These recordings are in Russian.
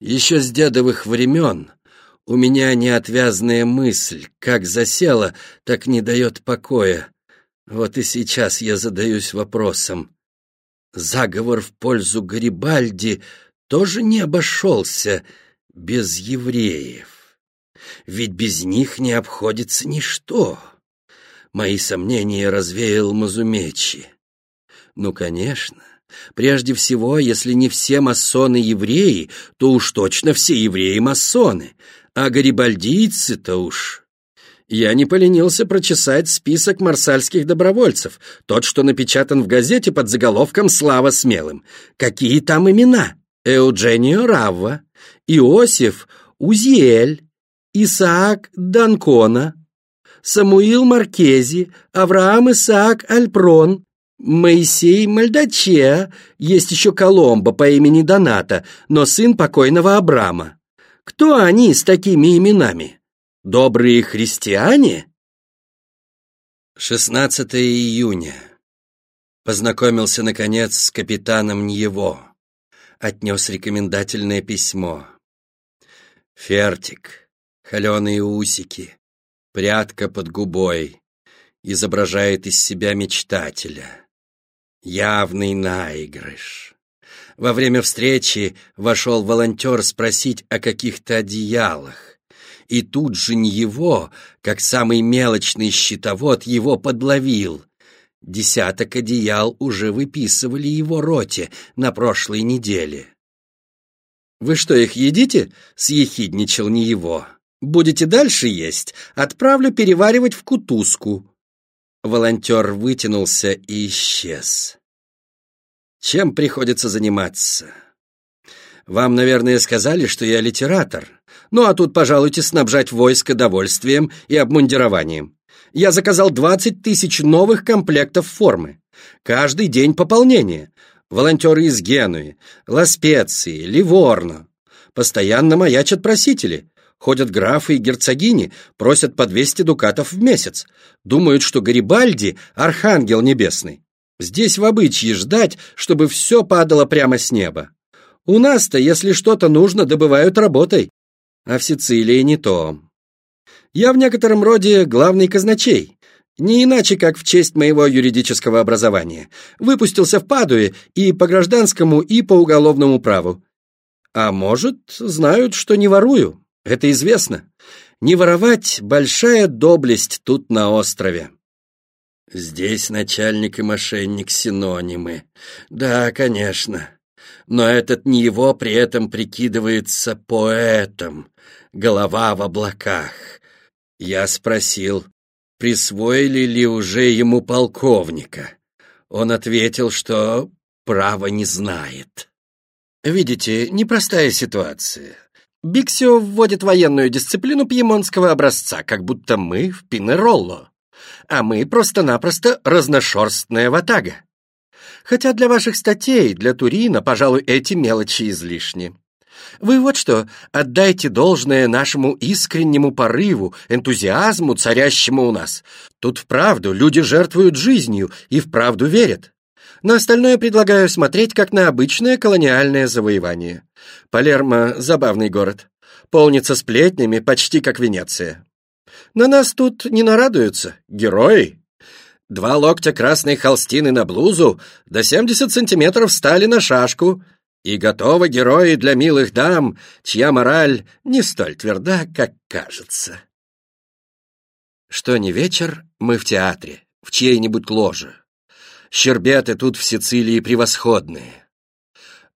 Еще с дедовых времен у меня неотвязная мысль, как засела, так не дает покоя. Вот и сейчас я задаюсь вопросом. Заговор в пользу Гарибальди тоже не обошелся без евреев. Ведь без них не обходится ничто. Мои сомнения развеял Мазумечи. Ну, конечно, прежде всего, если не все масоны евреи, то уж точно все евреи масоны, а гарибальдийцы-то уж... Я не поленился прочесать список марсальских добровольцев, тот, что напечатан в газете под заголовком «Слава смелым». Какие там имена? Эудженио Равва, Иосиф Узиэль, Исаак Данкона, Самуил Маркези, Авраам Исаак Альпрон, Моисей Мальдачеа, есть еще Коломбо по имени Доната, но сын покойного Абрама. Кто они с такими именами? Добрые христиане? 16 июня. Познакомился, наконец, с капитаном Ньево. Отнес рекомендательное письмо. Фертик, холеные усики, прядка под губой, изображает из себя мечтателя. Явный наигрыш. Во время встречи вошел волонтер спросить о каких-то одеялах. И тут же не его, как самый мелочный щитовод, его подловил. Десяток одеял уже выписывали его роте на прошлой неделе. «Вы что, их едите?» — съехидничал не его. Будете дальше есть, отправлю переваривать в кутузку». Волонтер вытянулся и исчез. «Чем приходится заниматься?» «Вам, наверное, сказали, что я литератор. Ну, а тут, пожалуйте, снабжать войско довольствием и обмундированием. Я заказал двадцать тысяч новых комплектов формы. Каждый день пополнение. Волонтеры из Генуи, Ласпеции, Ливорно. Постоянно маячат просители. Ходят графы и герцогини, просят по 200 дукатов в месяц. Думают, что Гарибальди — архангел небесный. Здесь в обычае ждать, чтобы все падало прямо с неба. У нас-то, если что-то нужно, добывают работой. А в Сицилии не то. Я в некотором роде главный казначей. Не иначе, как в честь моего юридического образования. Выпустился в Падуе и по гражданскому, и по уголовному праву. А может, знают, что не ворую. Это известно. Не воровать — большая доблесть тут на острове. Здесь начальник и мошенник синонимы. Да, конечно. Но этот не его при этом прикидывается поэтом. Голова в облаках. Я спросил, присвоили ли уже ему полковника. Он ответил, что право не знает. Видите, непростая ситуация. Биксио вводит военную дисциплину пьемонтского образца, как будто мы в Пинеролло. А мы просто-напросто разношерстная ватага. Хотя для ваших статей, для Турина, пожалуй, эти мелочи излишни. Вы вот что, отдайте должное нашему искреннему порыву, энтузиазму, царящему у нас. Тут вправду люди жертвуют жизнью и вправду верят. На остальное предлагаю смотреть как на обычное колониальное завоевание. Палермо — забавный город. Полнится сплетнями, почти как Венеция. На нас тут не нарадуются. Герои. Два локтя красной холстины на блузу, до 70 сантиметров стали на шашку. И готовы герои для милых дам, чья мораль не столь тверда, как кажется. Что не вечер, мы в театре, в чьей-нибудь ложе. Щербеты тут в Сицилии превосходные.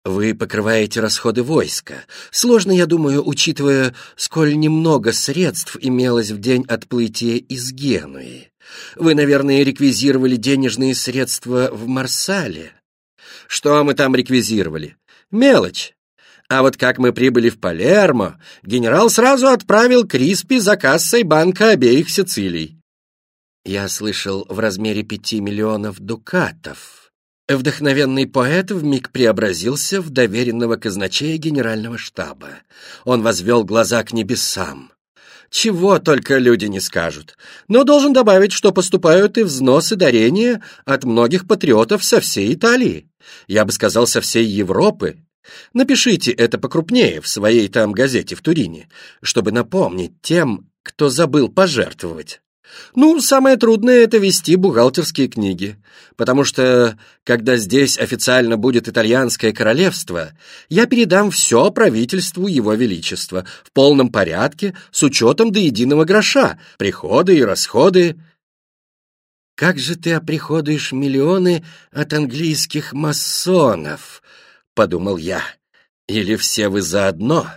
Вы покрываете расходы войска. Сложно, я думаю, учитывая, сколь немного средств имелось в день отплытия из Генуи. Вы, наверное, реквизировали денежные средства в Марсале. Что мы там реквизировали? Мелочь. А вот как мы прибыли в Палермо, генерал сразу отправил Криспи за кассой банка обеих Сицилий. Я слышал в размере пяти миллионов дукатов. Вдохновенный поэт вмиг преобразился в доверенного казначея генерального штаба. Он возвел глаза к небесам. Чего только люди не скажут. Но должен добавить, что поступают и взносы дарения от многих патриотов со всей Италии. Я бы сказал, со всей Европы. Напишите это покрупнее в своей там газете в Турине, чтобы напомнить тем, кто забыл пожертвовать. Ну, самое трудное — это вести бухгалтерские книги, потому что, когда здесь официально будет итальянское королевство, я передам все правительству Его Величества в полном порядке, с учетом до единого гроша, приходы и расходы. «Как же ты оприходуешь миллионы от английских масонов?» — подумал я. «Или все вы заодно?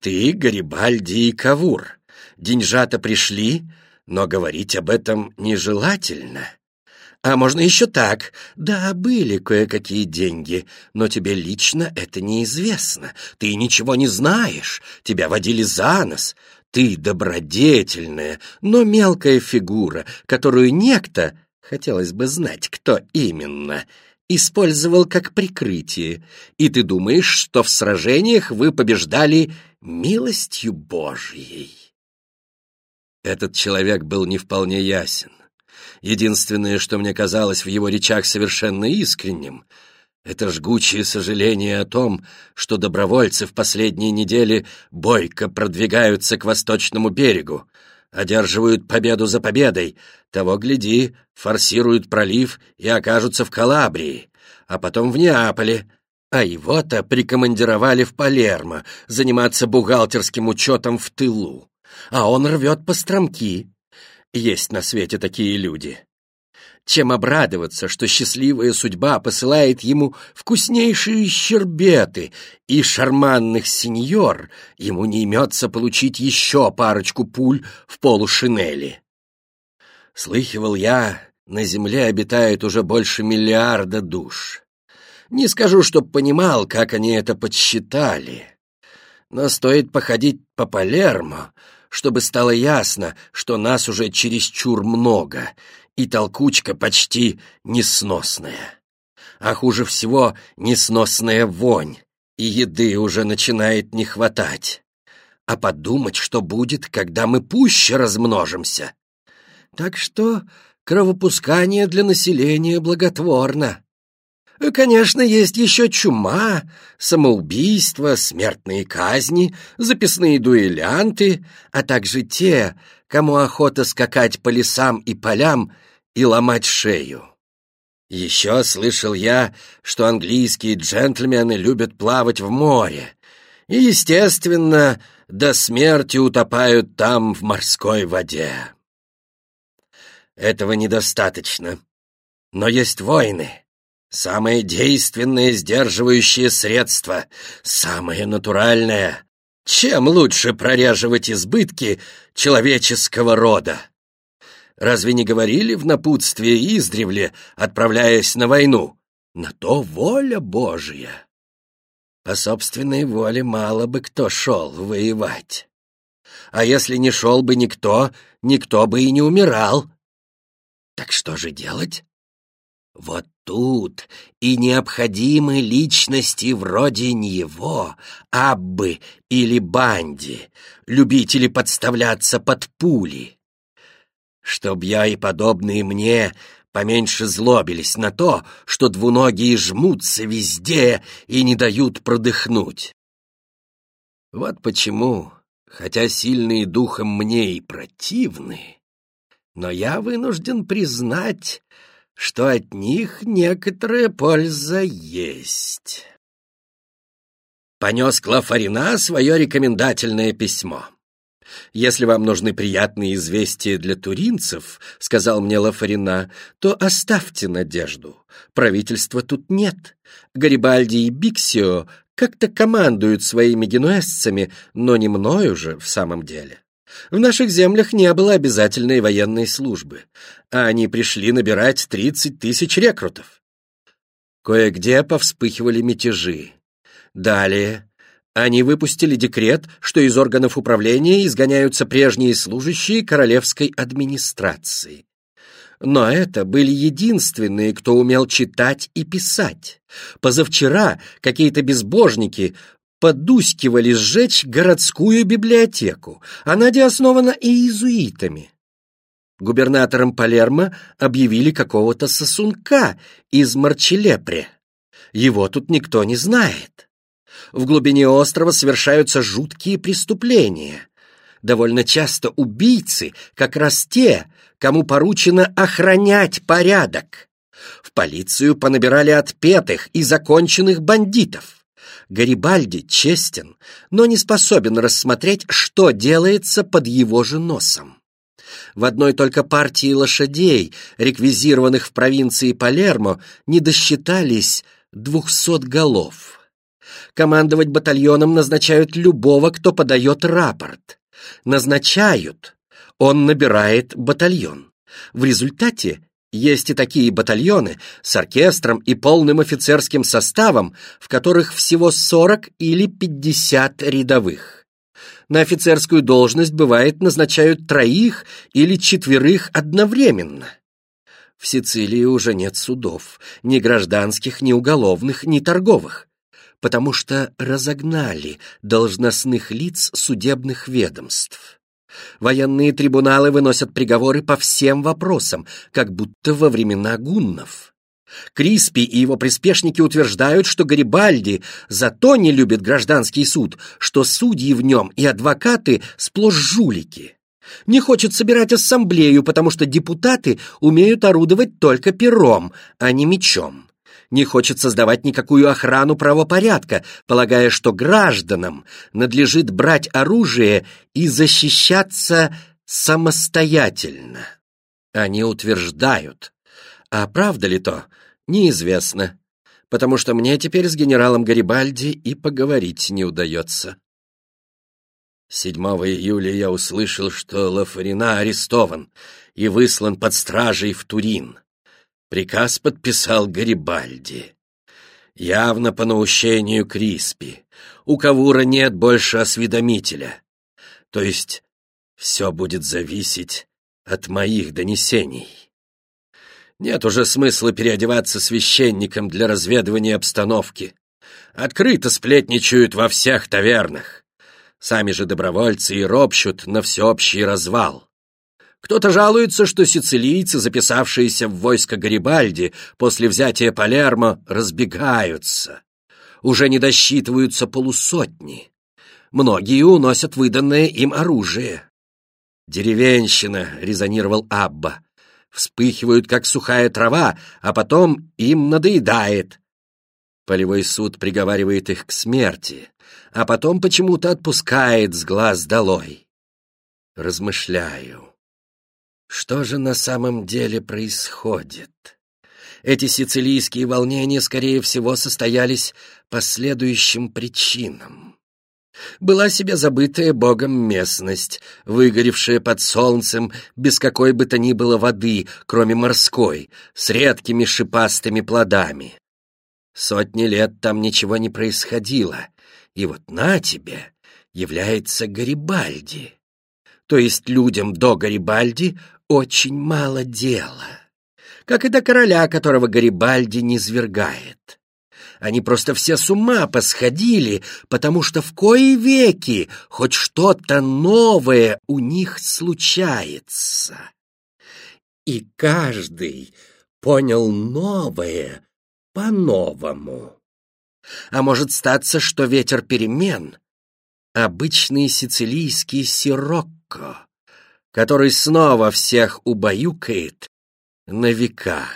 Ты, Гарибальди и Кавур. Деньжата пришли, но говорить об этом нежелательно. А можно еще так. Да, были кое-какие деньги, но тебе лично это неизвестно. Ты ничего не знаешь, тебя водили за нос. Ты добродетельная, но мелкая фигура, которую некто, хотелось бы знать, кто именно, использовал как прикрытие, и ты думаешь, что в сражениях вы побеждали милостью Божьей. Этот человек был не вполне ясен. Единственное, что мне казалось в его речах совершенно искренним, это жгучее сожаление о том, что добровольцы в последние недели бойко продвигаются к восточному берегу, одерживают победу за победой, того, гляди, форсируют пролив и окажутся в Калабрии, а потом в Неаполе, а его-то прикомандировали в Палермо заниматься бухгалтерским учетом в тылу а он рвет по стромки. Есть на свете такие люди. Чем обрадоваться, что счастливая судьба посылает ему вкуснейшие щербеты и шарманных сеньор, ему не имется получить еще парочку пуль в полушинели. Слыхивал я, на земле обитает уже больше миллиарда душ. Не скажу, чтоб понимал, как они это подсчитали. Но стоит походить по Палермо, чтобы стало ясно, что нас уже чересчур много, и толкучка почти несносная. А хуже всего несносная вонь, и еды уже начинает не хватать. А подумать, что будет, когда мы пуще размножимся. Так что кровопускание для населения благотворно. Конечно, есть еще чума, самоубийство, смертные казни, записные дуэлянты, а также те, кому охота скакать по лесам и полям и ломать шею. Еще слышал я, что английские джентльмены любят плавать в море и, естественно, до смерти утопают там в морской воде. Этого недостаточно. Но есть войны, Самое действенное сдерживающее средство, самое натуральное. Чем лучше прореживать избытки человеческого рода? Разве не говорили в напутствии издревле, отправляясь на войну? На то воля Божья. По собственной воле мало бы кто шел воевать. А если не шел бы никто, никто бы и не умирал. Так что же делать? Вот тут и необходимы личности вроде него, Аббы или Банди, любители подставляться под пули. Чтоб я и подобные мне поменьше злобились на то, что двуногие жмутся везде и не дают продыхнуть. Вот почему, хотя сильные духом мне и противны, но я вынужден признать, что от них некоторая польза есть. Понес Клафарина свое рекомендательное письмо. «Если вам нужны приятные известия для туринцев, — сказал мне Лафарина, — то оставьте надежду. Правительства тут нет. Гарибальди и Биксио как-то командуют своими генуэзцами, но не мною же в самом деле. В наших землях не было обязательной военной службы, а они пришли набирать 30 тысяч рекрутов. Кое-где повспыхивали мятежи. Далее они выпустили декрет, что из органов управления изгоняются прежние служащие королевской администрации. Но это были единственные, кто умел читать и писать. Позавчера какие-то безбожники подускивали сжечь городскую библиотеку. Она основана и иезуитами. Губернатором Палермо объявили какого-то сосунка из Марчелепре. Его тут никто не знает. В глубине острова совершаются жуткие преступления. Довольно часто убийцы как раз те, кому поручено охранять порядок. В полицию понабирали отпетых и законченных бандитов. Гарибальди честен, но не способен рассмотреть, что делается под его же носом. В одной только партии лошадей, реквизированных в провинции Палермо, не досчитались двухсот голов. Командовать батальоном назначают любого, кто подает рапорт. Назначают, он набирает батальон. В результате есть и такие батальоны с оркестром и полным офицерским составом, в которых всего 40 или 50 рядовых. На офицерскую должность, бывает, назначают троих или четверых одновременно. В Сицилии уже нет судов, ни гражданских, ни уголовных, ни торговых, потому что разогнали должностных лиц судебных ведомств. Военные трибуналы выносят приговоры по всем вопросам, как будто во времена гуннов. Криспи и его приспешники утверждают, что Гарибальди зато не любит гражданский суд, что судьи в нем и адвокаты сплошь жулики. Не хочет собирать ассамблею, потому что депутаты умеют орудовать только пером, а не мечом не хочет создавать никакую охрану правопорядка, полагая, что гражданам надлежит брать оружие и защищаться самостоятельно. Они утверждают. А правда ли то, неизвестно, потому что мне теперь с генералом Гарибальди и поговорить не удается. 7 июля я услышал, что Лафарина арестован и выслан под стражей в Турин. Приказ подписал Гарибальди. Явно по наущению Криспи. У Кавура нет больше осведомителя. То есть все будет зависеть от моих донесений. Нет уже смысла переодеваться священником для разведывания обстановки. Открыто сплетничают во всех тавернах. Сами же добровольцы и ропщут на всеобщий развал. Кто-то жалуется, что сицилийцы, записавшиеся в войско Гарибальди после взятия Палермо, разбегаются. Уже не досчитываются полусотни. Многие уносят выданное им оружие. «Деревенщина», — резонировал Абба, — «вспыхивают, как сухая трава, а потом им надоедает». Полевой суд приговаривает их к смерти, а потом почему-то отпускает с глаз долой. Размышляю. Что же на самом деле происходит? Эти сицилийские волнения, скорее всего, состоялись по следующим причинам. Была себе забытая богом местность, выгоревшая под солнцем, без какой бы то ни было воды, кроме морской, с редкими шипастыми плодами. Сотни лет там ничего не происходило, и вот на тебе является Гарибальди. То есть людям до Гарибальди очень мало дела. Как и до короля, которого Гарибальди не свергает. Они просто все с ума посходили, потому что в кои веки хоть что-то новое у них случается. И каждый понял новое по-новому. А может статься, что ветер перемен — обычный сицилийский сирокко, который снова всех убаюкает на века.